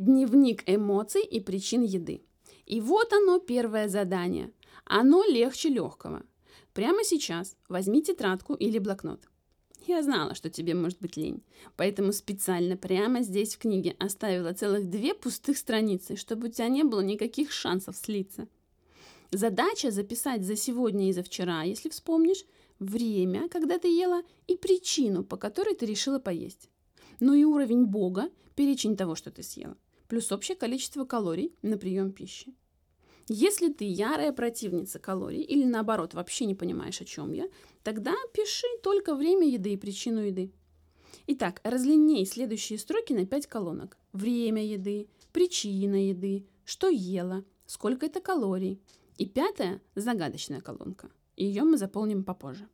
Дневник эмоций и причин еды. И вот оно первое задание. Оно легче легкого. Прямо сейчас возьми тетрадку или блокнот. Я знала, что тебе может быть лень, поэтому специально прямо здесь в книге оставила целых две пустых страницы, чтобы у тебя не было никаких шансов слиться. Задача записать за сегодня и за вчера, если вспомнишь, время, когда ты ела, и причину, по которой ты решила поесть. Ну и уровень Бога, перечень того, что ты съела, плюс общее количество калорий на прием пищи. Если ты ярая противница калорий или наоборот вообще не понимаешь, о чем я, тогда пиши только время еды и причину еды. Итак, разлиней следующие строки на 5 колонок. Время еды, причина еды, что ела, сколько это калорий. И пятая – загадочная колонка. Ее мы заполним попозже.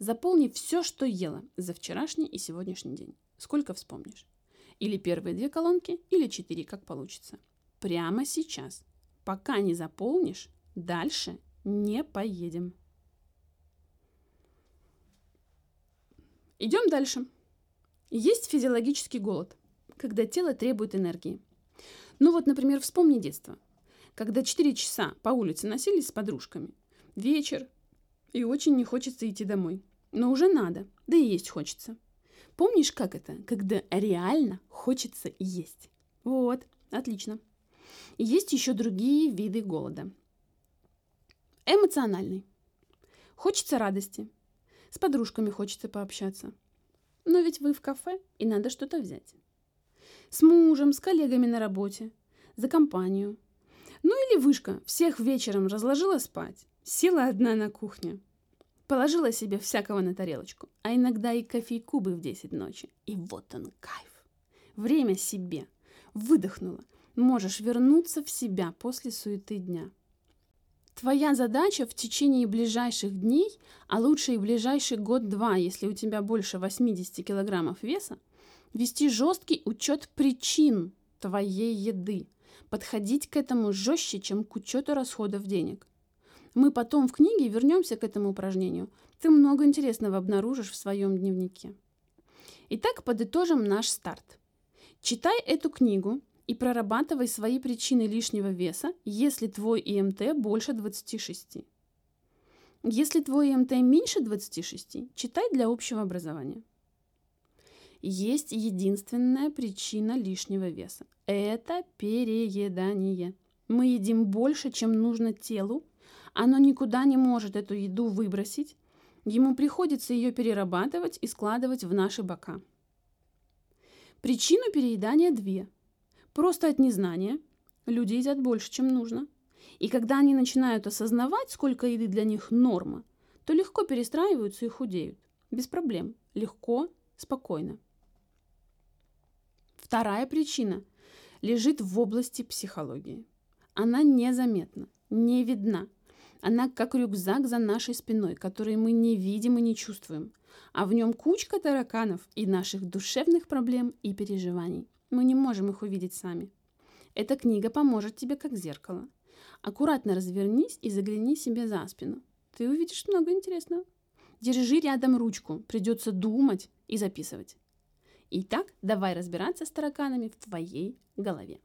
Заполни все, что ела за вчерашний и сегодняшний день. Сколько вспомнишь. Или первые две колонки, или четыре, как получится. Прямо сейчас – Пока не заполнишь, дальше не поедем. Идем дальше. Есть физиологический голод, когда тело требует энергии. Ну вот, например, вспомни детство, когда 4 часа по улице носились с подружками. Вечер, и очень не хочется идти домой. Но уже надо, да и есть хочется. Помнишь, как это, когда реально хочется есть? Вот, отлично. Есть еще другие виды голода. Эмоциональный. Хочется радости. С подружками хочется пообщаться. Но ведь вы в кафе, и надо что-то взять. С мужем, с коллегами на работе, за компанию. Ну или вышка, всех вечером разложила спать, села одна на кухне. Положила себе всякого на тарелочку, а иногда и кофейку бы в 10 ночи. И вот он кайф. Время себе. Выдохнула – можешь вернуться в себя после суеты дня. Твоя задача в течение ближайших дней, а лучше и ближайший год-два, если у тебя больше 80 килограммов веса, вести жесткий учет причин твоей еды, подходить к этому жестче, чем к учету расходов денег. Мы потом в книге вернемся к этому упражнению. Ты много интересного обнаружишь в своем дневнике. Итак, подытожим наш старт. Читай эту книгу, и прорабатывай свои причины лишнего веса, если твой ИМТ больше 26. Если твой ИМТ меньше 26, читай для общего образования. Есть единственная причина лишнего веса. Это переедание. Мы едим больше, чем нужно телу. Оно никуда не может эту еду выбросить. Ему приходится ее перерабатывать и складывать в наши бока. Причину переедания две – Просто от незнания люди едят больше, чем нужно. И когда они начинают осознавать, сколько еды для них норма, то легко перестраиваются и худеют. Без проблем. Легко, спокойно. Вторая причина лежит в области психологии. Она незаметна, не видна. Она как рюкзак за нашей спиной, который мы не видим и не чувствуем. А в нем кучка тараканов и наших душевных проблем и переживаний. Мы не можем их увидеть сами. Эта книга поможет тебе как зеркало. Аккуратно развернись и загляни себе за спину. Ты увидишь много интересного. Держи рядом ручку, придется думать и записывать. Итак, давай разбираться с тараканами в твоей голове.